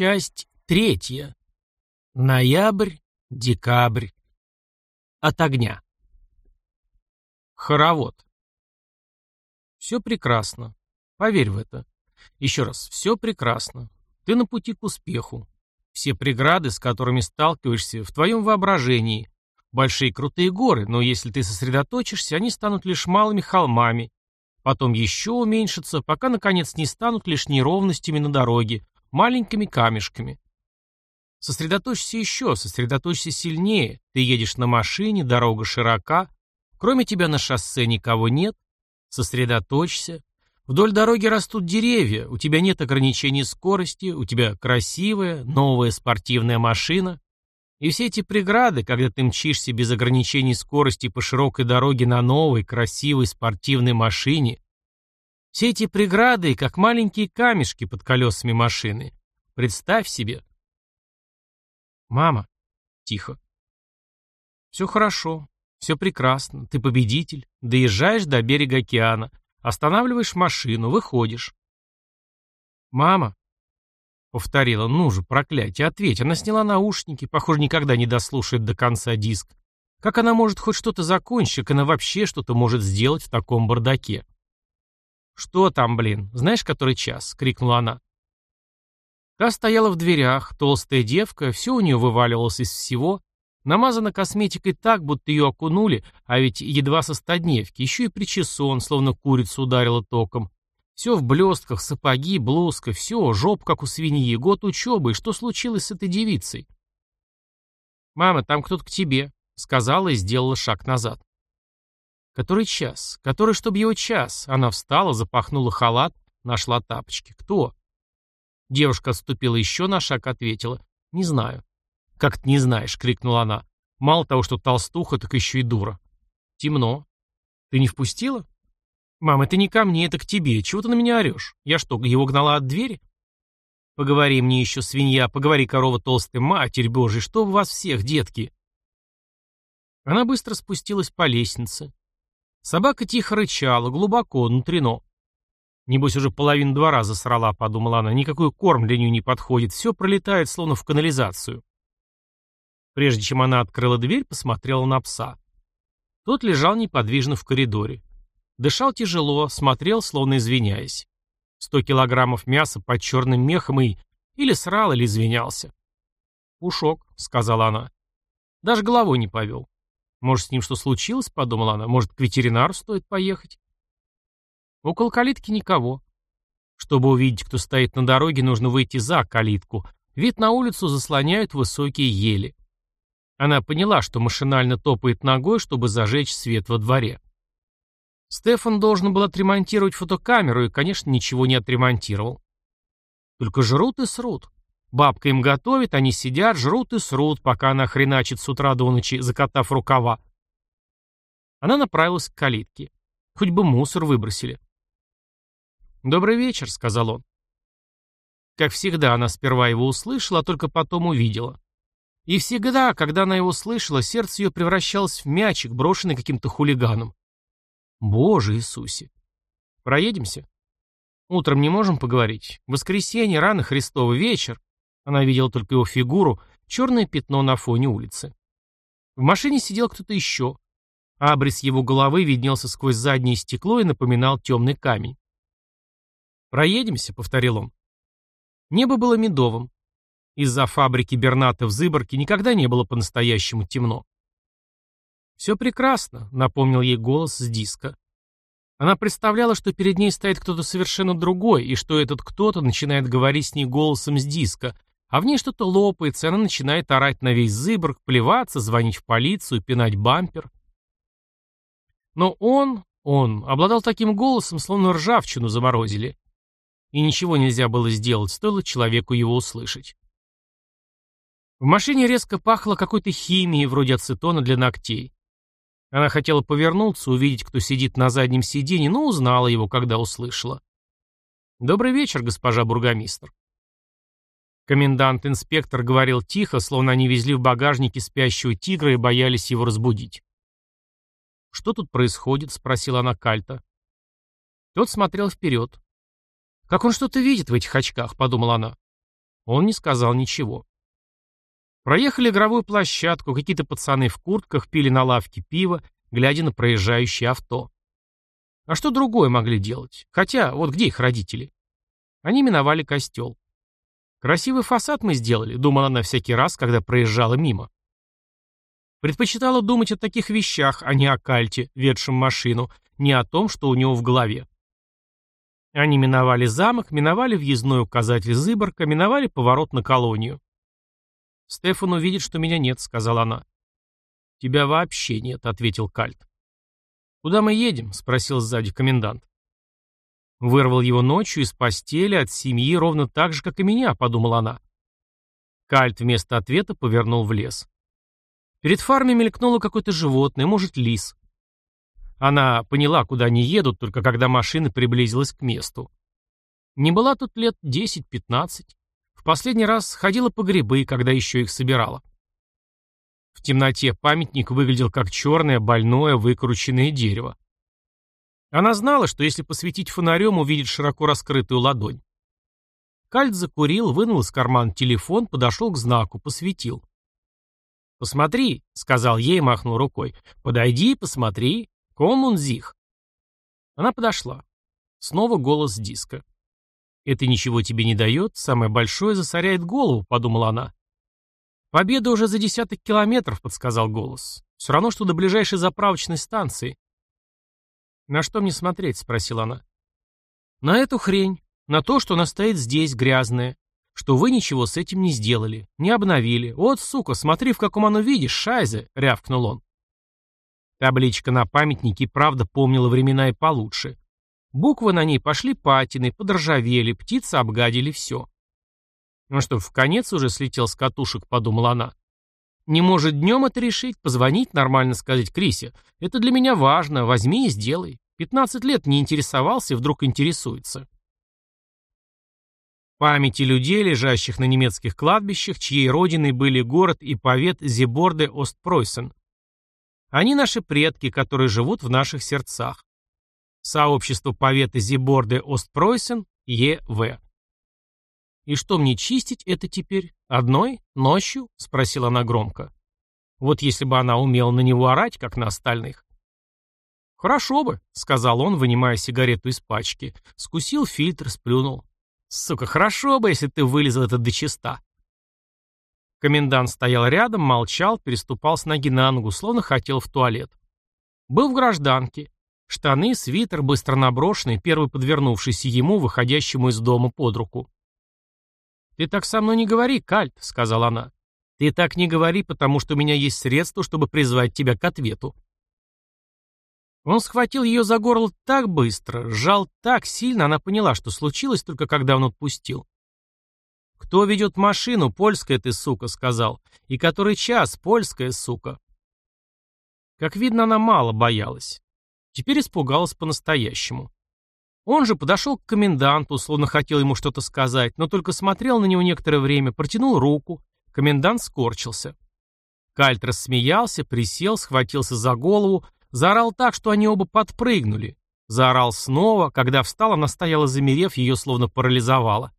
Часть третья. Ноябрь, декабрь. От огня. Хоровод. Все прекрасно. Поверь в это. Еще раз, все прекрасно. Ты на пути к успеху. Все преграды, с которыми сталкиваешься, в твоем воображении. Большие крутые горы, но если ты сосредоточишься, они станут лишь малыми холмами. Потом еще уменьшатся, пока, наконец, не станут лишь неровностями на дороге, маленькими камешками. Сосредоточься еще, сосредоточься сильнее. Ты едешь на машине, дорога широка, кроме тебя на шоссе никого нет. Сосредоточься. Вдоль дороги растут деревья, у тебя нет ограничений скорости, у тебя красивая, новая спортивная машина. И все эти преграды, когда ты мчишься без ограничений скорости по широкой дороге на новой, красивой спортивной машине, все эти преграды, как маленькие камешки под колесами машины. Представь себе. Мама. Тихо. Все хорошо. Все прекрасно. Ты победитель. Доезжаешь до берега океана. Останавливаешь машину. Выходишь. Мама. Повторила. Ну же, проклятие, ответь. Она сняла наушники. Похоже, никогда не дослушает до конца диск. Как она может хоть что-то закончить, как она вообще что-то может сделать в таком бардаке? «Что там, блин? Знаешь, который час?» — крикнула она. Та стояла в дверях, толстая девка, все у нее вываливалось из всего, намазана косметикой так, будто ее окунули, а ведь едва со стодневки, еще и причесон, словно курицу ударила током. Все в блестках, сапоги, блузка, все, жоп, как у свиньи, год учебы, и что случилось с этой девицей? «Мама, там кто-то к тебе», — сказала и сделала шаг назад. Который час? Который, чтоб его час? Она встала, запахнула халат, нашла тапочки. Кто? Девушка отступила еще на шаг, ответила. Не знаю. Как ты не знаешь, крикнула она. Мало того, что толстуха, так еще и дура. Темно. Ты не впустила? Мам, это не ко мне, это к тебе. Чего ты на меня орешь? Я что, его гнала от двери? Поговори мне еще, свинья, поговори, корова толстая, матерь божья, что в вас всех, детки? Она быстро спустилась по лестнице. Собака тихо рычала, глубоко, внутрено. Небось, уже половину двора засрала, подумала она. Никакой корм для нее не подходит, все пролетает, словно в канализацию. Прежде чем она открыла дверь, посмотрела на пса. Тот лежал неподвижно в коридоре. Дышал тяжело, смотрел, словно извиняясь. Сто килограммов мяса под черным мехом и... Или срал, или извинялся. «Пушок», — сказала она. Даже головой не повел. Может, с ним что случилось, подумала она. Может, к ветеринару стоит поехать? Около калитки никого. Чтобы увидеть, кто стоит на дороге, нужно выйти за калитку. Вид на улицу заслоняют высокие ели. Она поняла, что машинально топает ногой, чтобы зажечь свет во дворе. Стефан должен был отремонтировать фотокамеру и, конечно, ничего не отремонтировал. Только жрут и срут. Бабка им готовит, они сидят, жрут и срут, пока она хреначит с утра до ночи, закатав рукава. Она направилась к калитке. Хоть бы мусор выбросили. «Добрый вечер», — сказал он. Как всегда, она сперва его услышала, а только потом увидела. И всегда, когда она его слышала, сердце ее превращалось в мячик, брошенный каким-то хулиганом. Боже Иисусе! Проедемся? Утром не можем поговорить? Воскресенье, рано Христовый вечер. Она видела только его фигуру, черное пятно на фоне улицы. В машине сидел кто-то еще. Абрис его головы виднелся сквозь заднее стекло и напоминал темный камень. «Проедемся», — повторил он. Небо было медовым. Из-за фабрики Берната в Зыборке никогда не было по-настоящему темно. «Все прекрасно», — напомнил ей голос с диска. Она представляла, что перед ней стоит кто-то совершенно другой, и что этот кто-то начинает говорить с ней голосом с диска, а в ней что-то лопается, и она начинает орать на весь Зыборг, плеваться, звонить в полицию, пинать бампер. Но он, он, обладал таким голосом, словно ржавчину заморозили. И ничего нельзя было сделать, стоило человеку его услышать. В машине резко пахло какой-то химией, вроде ацетона для ногтей. Она хотела повернуться, увидеть, кто сидит на заднем сиденье, но узнала его, когда услышала. «Добрый вечер, госпожа бургомистр». Комендант-инспектор говорил тихо, словно они везли в багажнике спящего тигра и боялись его разбудить. «Что тут происходит?» — спросила она Кальта. Тот смотрел вперед. «Как он что-то видит в этих очках?» — подумала она. Он не сказал ничего. Проехали игровую площадку, какие-то пацаны в куртках пили на лавке пиво, глядя на проезжающее авто. А что другое могли делать? Хотя, вот где их родители? Они миновали костел. Красивый фасад мы сделали, думала она всякий раз, когда проезжала мимо. Предпочитала думать о таких вещах, а не о кальте, ведшем машину, не о том, что у него в голове. Они миновали замок, миновали въездной указатель Зыборка, миновали поворот на колонию. «Стефан увидит, что меня нет», — сказала она. «Тебя вообще нет», — ответил Кальт. «Куда мы едем?» — спросил сзади комендант. Вырвал его ночью из постели от семьи ровно так же, как и меня, подумала она. Кальт вместо ответа повернул в лес. Перед фармой мелькнуло какое-то животное, может, лис. Она поняла, куда они едут, только когда машина приблизилась к месту. Не была тут лет 10-15. В последний раз ходила по грибы, когда еще их собирала. В темноте памятник выглядел как черное, больное, выкрученное дерево. Она знала, что если посветить фонарем, увидит широко раскрытую ладонь. Кальт закурил, вынул из кармана телефон, подошел к знаку, посветил. «Посмотри», — сказал ей и махнул рукой. «Подойди, посмотри. Коммунзих». Она подошла. Снова голос диска. «Это ничего тебе не дает, самое большое засоряет голову», — подумала она. «Победа уже за десяток километров», — подсказал голос. «Все равно, что до ближайшей заправочной станции. «На что мне смотреть?» — спросила она. «На эту хрень. На то, что она стоит здесь, грязная. Что вы ничего с этим не сделали. Не обновили. Вот, сука, смотри, в каком оно виде, шайзе!» — рявкнул он. Табличка на памятнике правда помнила времена и получше. Буквы на ней пошли патиной, подржавели, птицы обгадили все. «Ну что, в конец уже слетел с катушек», — подумала она. Не может днем это решить, позвонить, нормально сказать Крисе. Это для меня важно, возьми и сделай. 15 лет не интересовался вдруг интересуется. Памяти людей, лежащих на немецких кладбищах, чьей родиной были город и повет Зеборде Остпройсен. Они наши предки, которые живут в наших сердцах. Сообщество повета Зеборде Остпройсен, Е.В. «И что мне чистить это теперь? Одной? Ночью?» — спросила она громко. Вот если бы она умела на него орать, как на остальных. «Хорошо бы», — сказал он, вынимая сигарету из пачки. Скусил фильтр, сплюнул. «Сука, хорошо бы, если ты вылезал это до чиста». Комендант стоял рядом, молчал, переступал с ноги на ногу, словно хотел в туалет. Был в гражданке. Штаны, свитер, быстро наброшенный, первый подвернувшийся ему, выходящему из дома под руку. «Ты так со мной не говори, Кальт», — сказала она. «Ты так не говори, потому что у меня есть средства, чтобы призвать тебя к ответу». Он схватил ее за горло так быстро, сжал так сильно, она поняла, что случилось только когда он отпустил. «Кто ведет машину, польская ты, сука», — сказал. «И который час, польская, сука». Как видно, она мало боялась. Теперь испугалась по-настоящему. Он же подошел к коменданту, словно хотел ему что-то сказать, но только смотрел на него некоторое время, протянул руку. Комендант скорчился. Кальт рассмеялся, присел, схватился за голову, заорал так, что они оба подпрыгнули. Заорал снова, когда встала, она стояла замерев, ее словно парализовала.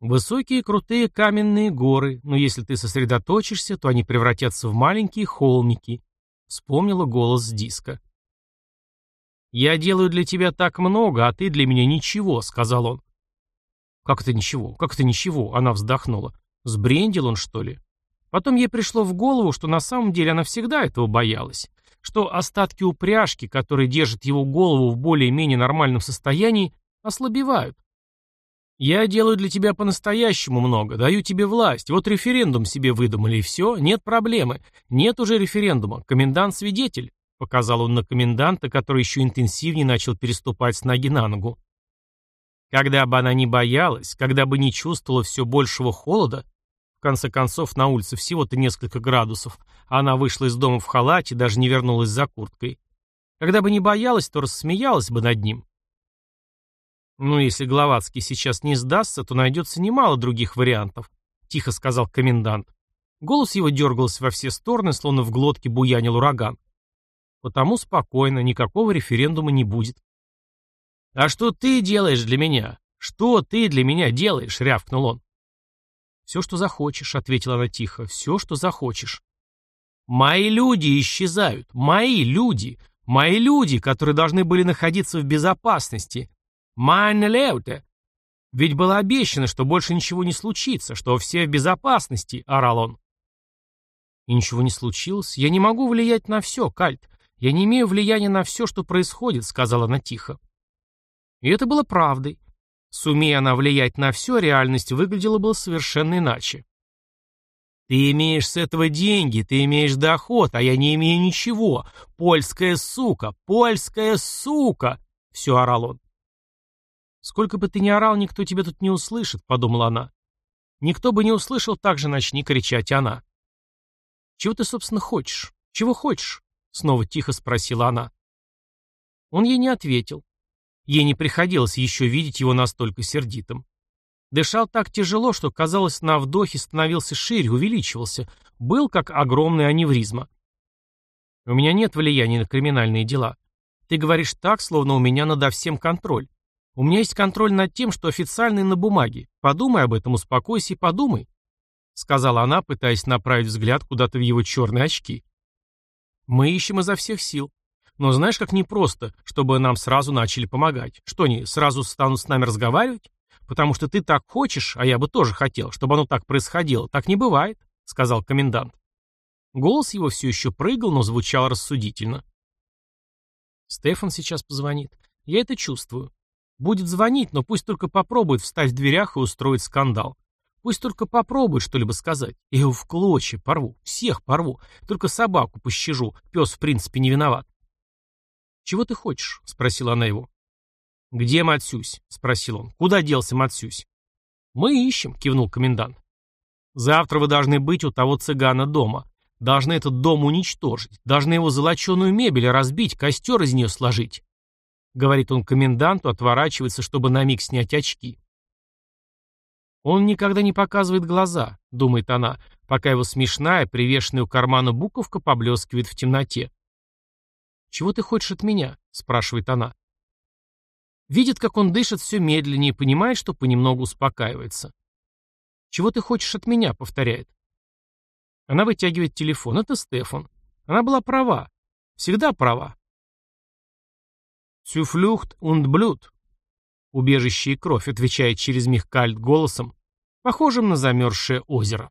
Высокие крутые каменные горы, но если ты сосредоточишься, то они превратятся в маленькие холмики, вспомнила голос диска. «Я делаю для тебя так много, а ты для меня ничего», — сказал он. «Как это ничего? Как это ничего?» — она вздохнула. «Сбрендил он, что ли?» Потом ей пришло в голову, что на самом деле она всегда этого боялась, что остатки упряжки, которые держат его голову в более-менее нормальном состоянии, ослабевают. «Я делаю для тебя по-настоящему много, даю тебе власть, вот референдум себе выдумали, и все, нет проблемы, нет уже референдума, комендант свидетель, Показал он на коменданта, который еще интенсивнее начал переступать с ноги на ногу. Когда бы она не боялась, когда бы не чувствовала все большего холода, в конце концов, на улице всего-то несколько градусов, а она вышла из дома в халате, даже не вернулась за курткой. Когда бы не боялась, то рассмеялась бы над ним. «Ну, если Гловацкий сейчас не сдастся, то найдется немало других вариантов», — тихо сказал комендант. Голос его дергался во все стороны, словно в глотке буянил ураган. Потому спокойно, никакого референдума не будет. «А что ты делаешь для меня? «Что ты для меня делаешь?» — рявкнул он. «Все, что захочешь», — ответила она тихо, — «все, что захочешь». «Мои люди исчезают! Мои люди! Мои люди, которые должны были находиться в безопасности! Meine Leute!» «Ведь было обещано, что больше ничего не случится, что все в безопасности», — орал он. И ничего не случилось. Я не могу влиять на все, Кальт. Я не имею влияния на все, что происходит, сказала она тихо. И это было правдой. Сумея она влиять на все, реальность выглядела бы совершенно иначе. «Ты имеешь с этого деньги, ты имеешь доход, а я не имею ничего. Польская сука, польская сука!» — все орал он. «Сколько бы ты ни орал, никто тебя тут не услышит», — подумала она. «Никто бы не услышал, так же начни кричать она». «Чего ты, собственно, хочешь? Чего хочешь?» — снова тихо спросила она. Он ей не ответил. Ей не приходилось еще видеть его настолько сердитым. Дышал так тяжело, что, казалось, на вдохе становился шире, увеличивался. Был как огромная аневризма. «У меня нет влияния на криминальные дела. Ты говоришь так, словно у меня надо всем контроль. У меня есть контроль над тем, что официально на бумаге. Подумай об этом, успокойся и подумай сказала она, пытаясь направить взгляд куда-то в его черные очки. Мы ищем изо всех сил. Но знаешь, как непросто, чтобы нам сразу начали помогать. Что они, сразу станут с нами разговаривать? Потому что ты так хочешь, а я бы тоже хотел, чтобы оно так происходило. Так не бывает, сказал комендант. Голос его все еще прыгал, но звучал рассудительно. Стефан сейчас позвонит. Я это чувствую. Будет звонить, но пусть только попробует встать в дверях и устроить скандал. Пусть только попробует что-либо сказать. Я его в клочья порву, всех порву. Только собаку пощажу, пес в принципе не виноват. «Чего ты хочешь?» — спросила она его. «Где Матсюсь?» — спросил он. «Куда делся Матсюсь?» «Мы ищем», — кивнул комендант. «Завтра вы должны быть у того цыгана дома. Должны этот дом уничтожить. Должны его золоченую мебель разбить, костер из нее сложить». Говорит он коменданту, отворачивается, чтобы на миг снять очки. Он никогда не показывает глаза, думает она, пока его смешная, привешенная у кармана буковка поблескивает в темноте. «Чего ты хочешь от меня?» – спрашивает она. Видит, как он дышит все медленнее понимает, что понемногу успокаивается. «Чего ты хочешь от меня?» – повторяет. Она вытягивает телефон. Это Стефан. Она была права. Всегда права. «Цюфлюхт und блюд», Убежище и кровь, отвечает через миг Кальт голосом, похожим на замерзшее озеро.